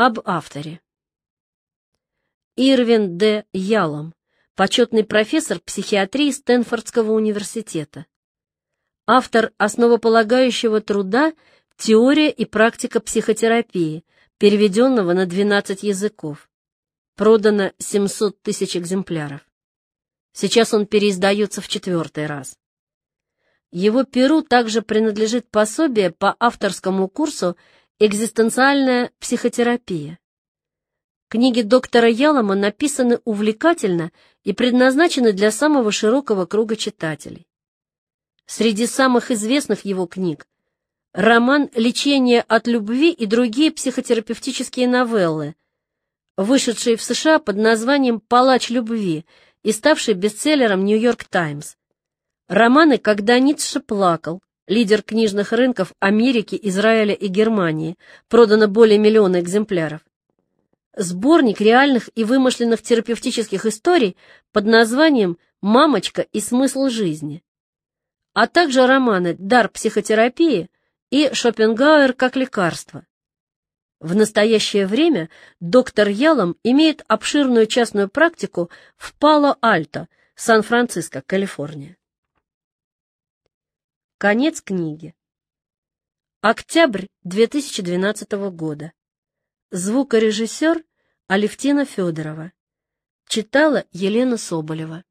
Об авторе. Ирвин Д. Ялом, почетный профессор психиатрии Стэнфордского университета. Автор основополагающего труда «Теория и практика психотерапии», переведенного на 12 языков. Продано 700 тысяч экземпляров. Сейчас он переиздается в четвертый раз. Его перу также принадлежит пособие по авторскому курсу «Экзистенциальная психотерапия». Книги доктора Ялома написаны увлекательно и предназначены для самого широкого круга читателей. Среди самых известных его книг роман «Лечение от любви» и другие психотерапевтические новеллы, вышедшие в США под названием «Палач любви» и ставший бестселлером «Нью-Йорк Таймс». Романы «Когда Ницше плакал», лидер книжных рынков Америки, Израиля и Германии, продано более миллиона экземпляров. Сборник реальных и вымышленных терапевтических историй под названием «Мамочка и смысл жизни», а также романы «Дар психотерапии» и «Шопенгауэр как лекарство». В настоящее время доктор Ялом имеет обширную частную практику в Пало-Альто, Сан-Франциско, Калифорния. Конец книги. Октябрь 2012 года. Звукорежиссер Алевтина Федорова. Читала Елена Соболева.